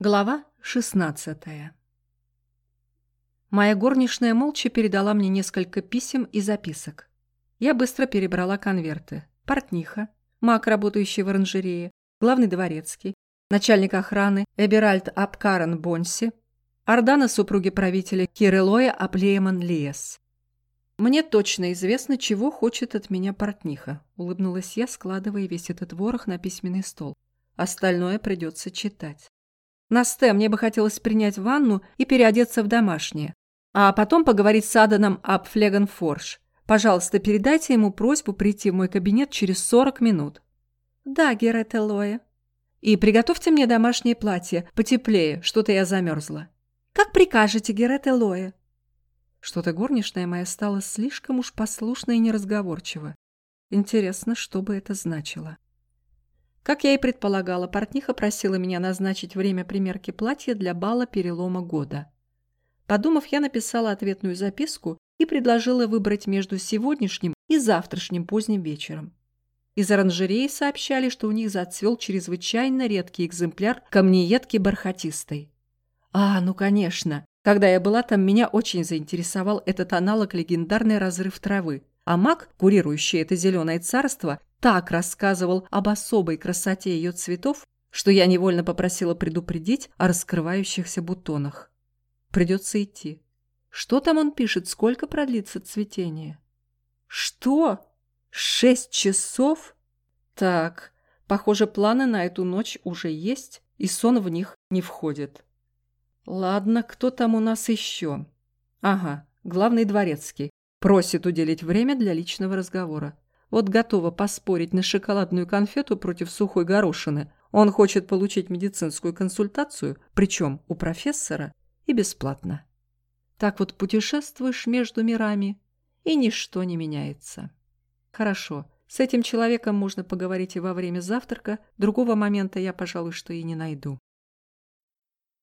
Глава 16 Моя горничная молча передала мне несколько писем и записок. Я быстро перебрала конверты. Портниха, маг, работающий в оранжерее, главный дворецкий, начальник охраны Эберальд Апкарен Бонси, Ордана супруги правителя Кирилоя Аплееман Лиес. «Мне точно известно, чего хочет от меня портниха», — улыбнулась я, складывая весь этот ворох на письменный стол. «Остальное придется читать». Насте, мне бы хотелось принять ванну и переодеться в домашнее. А потом поговорить с Аданом об Флегенфорш. Пожалуйста, передайте ему просьбу прийти в мой кабинет через 40 минут. Да, Герет Элоя. И приготовьте мне домашнее платье, потеплее, что-то я замерзла. Как прикажете, Герет Элоя. Что-то горничная моя стала слишком уж послушна и неразговорчива. Интересно, что бы это значило. Как я и предполагала, портниха просила меня назначить время примерки платья для бала перелома года. Подумав, я написала ответную записку и предложила выбрать между сегодняшним и завтрашним поздним вечером. Из оранжереи сообщали, что у них зацвел чрезвычайно редкий экземпляр камнеедки бархатистой. А, ну конечно. Когда я была там, меня очень заинтересовал этот аналог легендарный разрыв травы. А маг, курирующий это зеленое царство, так рассказывал об особой красоте ее цветов, что я невольно попросила предупредить о раскрывающихся бутонах. Придется идти. Что там он пишет, сколько продлится цветение? Что? Шесть часов? Так, похоже, планы на эту ночь уже есть, и сон в них не входит. Ладно, кто там у нас еще? Ага, главный дворецкий. Просит уделить время для личного разговора. Вот готова поспорить на шоколадную конфету против сухой горошины. Он хочет получить медицинскую консультацию, причем у профессора, и бесплатно. Так вот путешествуешь между мирами, и ничто не меняется. Хорошо, с этим человеком можно поговорить и во время завтрака, другого момента я, пожалуй, что и не найду.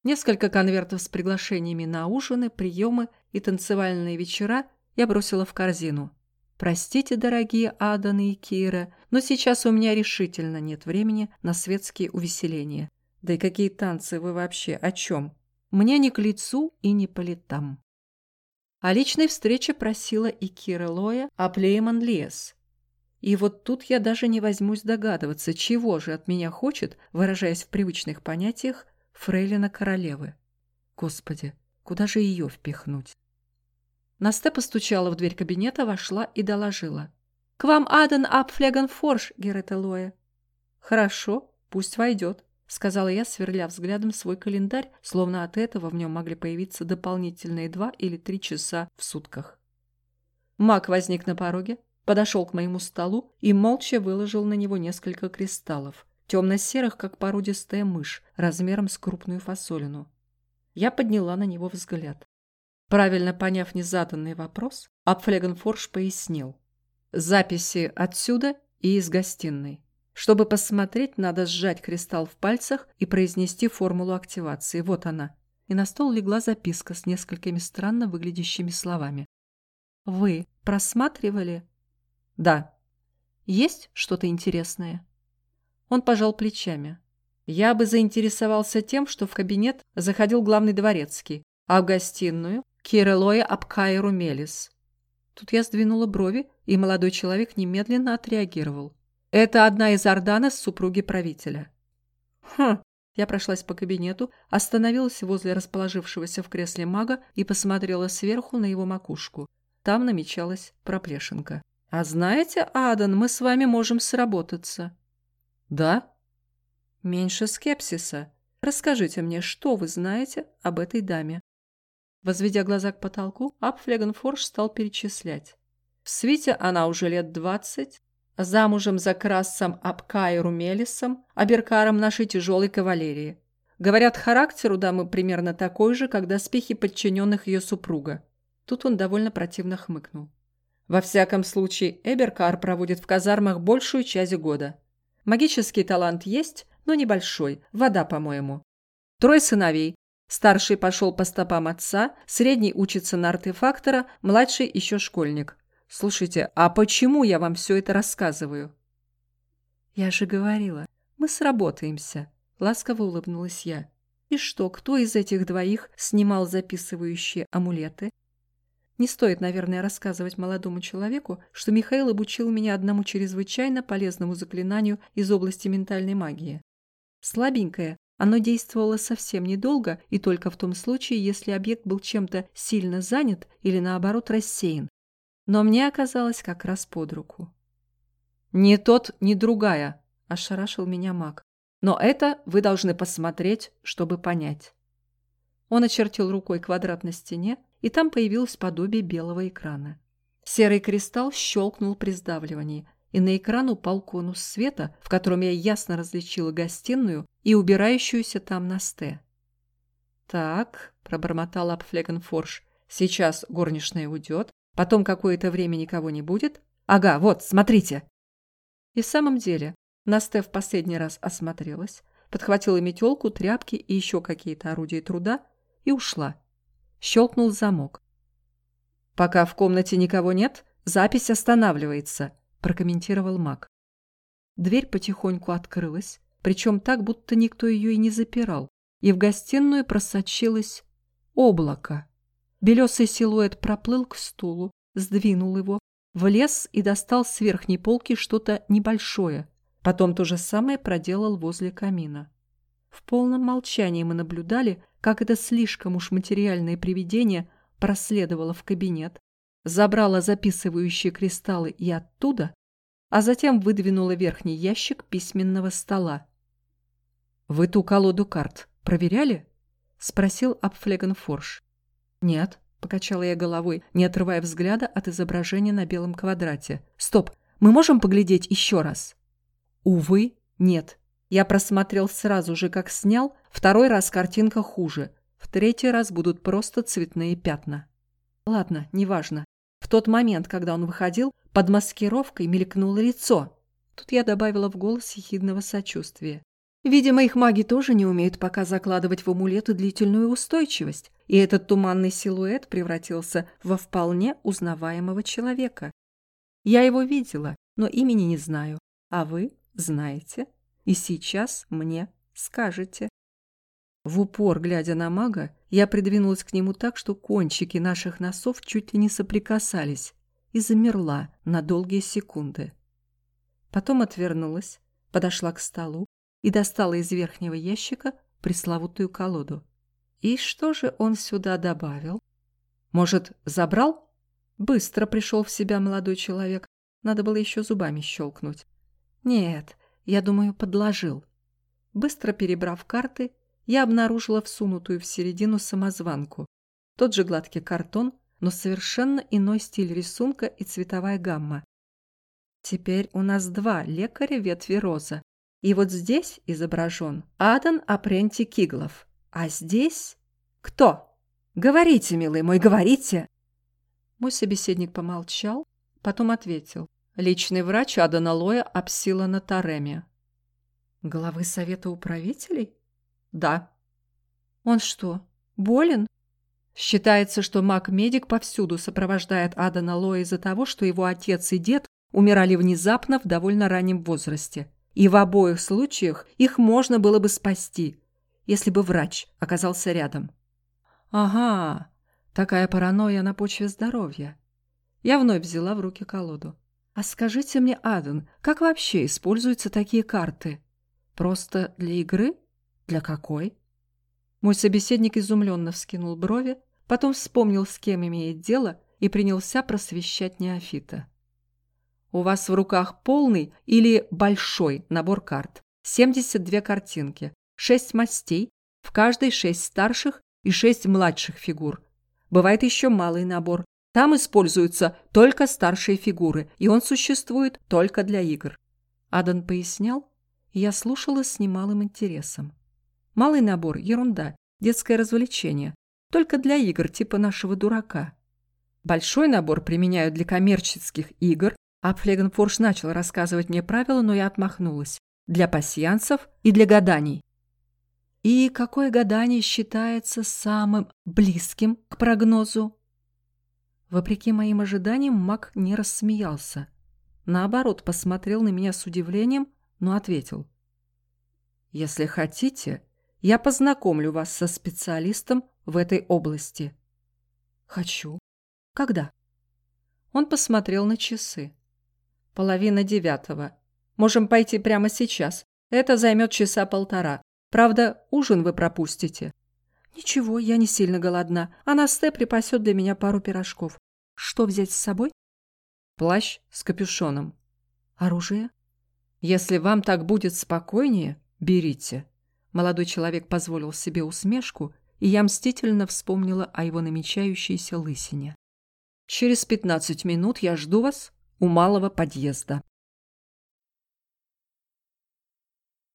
Несколько конвертов с приглашениями на ужины, приемы и танцевальные вечера я бросила в корзину. Простите, дорогие Аданы и Кира, но сейчас у меня решительно нет времени на светские увеселения. Да и какие танцы вы вообще, о чем? Мне не к лицу и не по летам. О личной встрече просила и Кира Лоя, а Плейман Лес. И вот тут я даже не возьмусь догадываться, чего же от меня хочет, выражаясь в привычных понятиях, фрейлина королевы. Господи, куда же ее впихнуть? Насте постучала в дверь кабинета, вошла и доложила. «К вам Аден Апфлегенфорш, Геретелоя». «Хорошо, пусть войдет», — сказала я, сверля взглядом свой календарь, словно от этого в нем могли появиться дополнительные два или три часа в сутках. Маг возник на пороге, подошел к моему столу и молча выложил на него несколько кристаллов, темно-серых, как породистая мышь, размером с крупную фасолину. Я подняла на него взгляд. Правильно поняв незаданный вопрос, Апфлегенфорш пояснил. Записи отсюда и из гостиной. Чтобы посмотреть, надо сжать кристалл в пальцах и произнести формулу активации. Вот она. И на стол легла записка с несколькими странно выглядящими словами. «Вы просматривали?» «Да». «Есть что-то интересное?» Он пожал плечами. «Я бы заинтересовался тем, что в кабинет заходил главный дворецкий, а в гостиную Кирелоя Апкайру Мелис. Тут я сдвинула брови, и молодой человек немедленно отреагировал. Это одна из Орданес супруги правителя. Хм. Я прошлась по кабинету, остановилась возле расположившегося в кресле мага и посмотрела сверху на его макушку. Там намечалась проплешинка. «А знаете, Адан, мы с вами можем сработаться». «Да?» «Меньше скепсиса. Расскажите мне, что вы знаете об этой даме?» Возведя глаза к потолку, Апфлегенфорш стал перечислять. В свите она уже лет двадцать, замужем за Красом Апкайру Мелисом, аберкаром нашей тяжелой кавалерии. Говорят, характер у дамы примерно такой же, как доспехи подчиненных ее супруга. Тут он довольно противно хмыкнул. Во всяком случае, Эберкар проводит в казармах большую часть года. Магический талант есть, но небольшой, вода, по-моему. Трое сыновей, Старший пошел по стопам отца, средний учится на артефактора, младший еще школьник. Слушайте, а почему я вам все это рассказываю? Я же говорила, мы сработаемся, ласково улыбнулась я. И что, кто из этих двоих снимал записывающие амулеты? Не стоит, наверное, рассказывать молодому человеку, что Михаил обучил меня одному чрезвычайно полезному заклинанию из области ментальной магии. Слабенькое, оно действовало совсем недолго и только в том случае, если объект был чем-то сильно занят или, наоборот, рассеян. Но мне оказалось как раз под руку. «Ни тот, ни другая», – ошарашил меня маг. «Но это вы должны посмотреть, чтобы понять». Он очертил рукой квадрат на стене, и там появилось подобие белого экрана. Серый кристалл щелкнул при сдавливании, и на экран упал конус света, в котором я ясно различила гостиную и убирающуюся там Насте. «Так», — пробормотал Апфлегенфорш, — «сейчас горничная уйдет, потом какое-то время никого не будет. Ага, вот, смотрите!» И в самом деле, Насте в последний раз осмотрелась, подхватила метелку, тряпки и еще какие-то орудия труда и ушла. Щелкнул замок. «Пока в комнате никого нет, запись останавливается», – прокомментировал маг. Дверь потихоньку открылась, причем так, будто никто ее и не запирал, и в гостиную просочилось облако. Белесый силуэт проплыл к стулу, сдвинул его, влез и достал с верхней полки что-то небольшое. Потом то же самое проделал возле камина. В полном молчании мы наблюдали, как это слишком уж материальное привидение проследовало в кабинет, забрало записывающие кристаллы и оттуда, а затем выдвинуло верхний ящик письменного стола. «Вы ту колоду карт проверяли?» — спросил Апфлегенфорш. «Нет», — покачала я головой, не отрывая взгляда от изображения на белом квадрате. «Стоп! Мы можем поглядеть еще раз?» «Увы, нет», я просмотрел сразу же, как снял, второй раз картинка хуже, в третий раз будут просто цветные пятна. Ладно, неважно. В тот момент, когда он выходил, под маскировкой мелькнуло лицо. Тут я добавила в голос ехидного сочувствия. Видимо, их маги тоже не умеют пока закладывать в амулеты длительную устойчивость, и этот туманный силуэт превратился во вполне узнаваемого человека. Я его видела, но имени не знаю. А вы знаете? И сейчас мне скажете. В упор, глядя на мага, я придвинулась к нему так, что кончики наших носов чуть ли не соприкасались, и замерла на долгие секунды. Потом отвернулась, подошла к столу и достала из верхнего ящика пресловутую колоду. И что же он сюда добавил? Может, забрал? Быстро пришел в себя молодой человек. Надо было еще зубами щелкнуть. Нет, я думаю, подложил. Быстро перебрав карты, я обнаружила всунутую в середину самозванку. Тот же гладкий картон, но совершенно иной стиль рисунка и цветовая гамма. Теперь у нас два лекаря ветви роза. И вот здесь изображен Адан Апренти Киглов. А здесь... Кто? Говорите, милый мой, говорите!» Мой собеседник помолчал, потом ответил. Личный врач Адана Лоя Апсила на Тареме. Главы совета управителей? Да. Он что, болен? Считается, что маг-медик повсюду сопровождает Адана Лоя из-за того, что его отец и дед умирали внезапно в довольно раннем возрасте. И в обоих случаях их можно было бы спасти, если бы врач оказался рядом. Ага, такая паранойя на почве здоровья. Я вновь взяла в руки колоду. А скажите мне, Аден, как вообще используются такие карты? Просто для игры? Для какой? Мой собеседник изумленно вскинул брови, потом вспомнил, с кем имеет дело, и принялся просвещать неофита. У вас в руках полный или большой набор карт. 72 картинки, 6 мастей, в каждой 6 старших и 6 младших фигур. Бывает еще малый набор, там используются только старшие фигуры, и он существует только для игр. Адан пояснял, и я слушала с немалым интересом. Малый набор – ерунда, детское развлечение, только для игр типа нашего дурака. Большой набор применяют для коммерческих игр, а Флегенфорш начал рассказывать мне правила, но я отмахнулась. Для пасьянцев и для гаданий. И какое гадание считается самым близким к прогнозу? Вопреки моим ожиданиям, маг не рассмеялся. Наоборот, посмотрел на меня с удивлением, но ответил. «Если хотите, Я познакомлю вас со специалистом в этой области. Хочу. Когда? Он посмотрел на часы. Половина девятого. Можем пойти прямо сейчас. Это займет часа полтора. Правда, ужин вы пропустите. Ничего, я не сильно голодна. Анасте припасет для меня пару пирожков. Что взять с собой? Плащ с капюшоном. Оружие? Если вам так будет спокойнее, берите. Молодой человек позволил себе усмешку, и я мстительно вспомнила о его намечающейся лысине. Через пятнадцать минут я жду вас у малого подъезда.